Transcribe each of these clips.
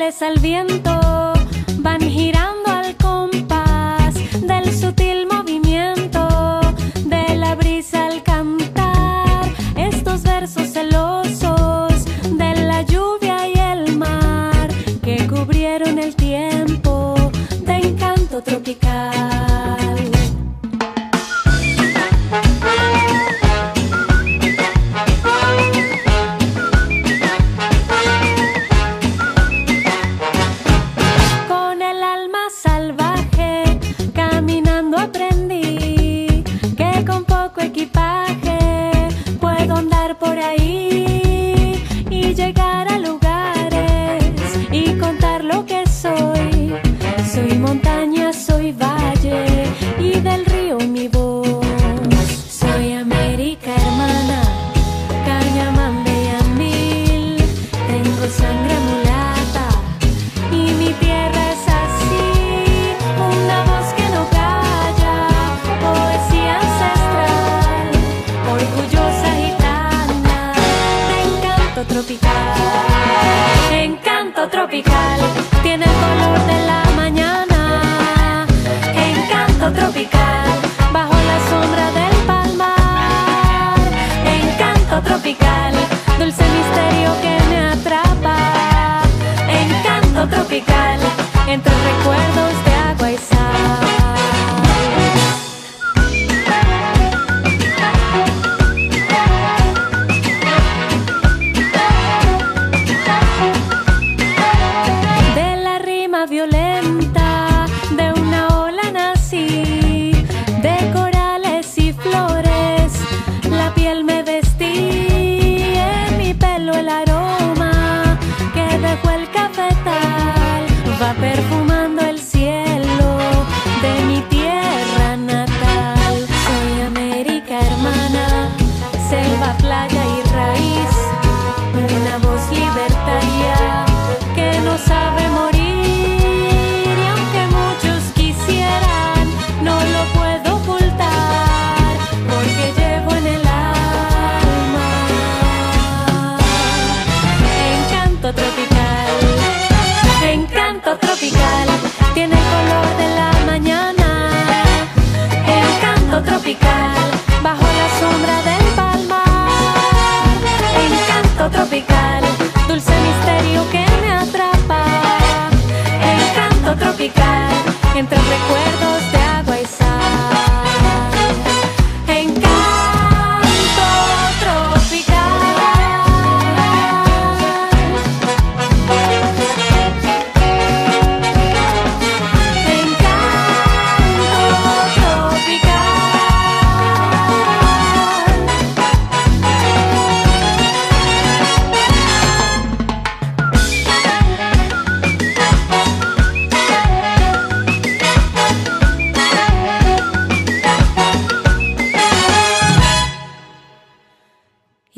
al viento van girando. tropical. Encanto tropical, tiene el color tropical.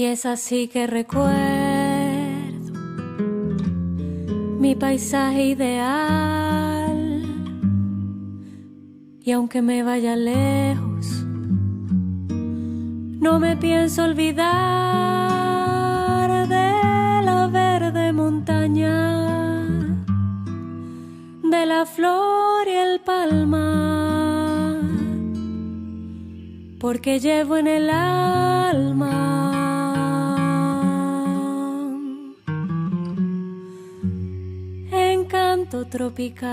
Y es así que recuerdo mi paisaje ideal. Y aunque me vaya lejos, no me pienso olvidar de la verde montaña, de la flor y el palmar, porque llevo en el alma Tropical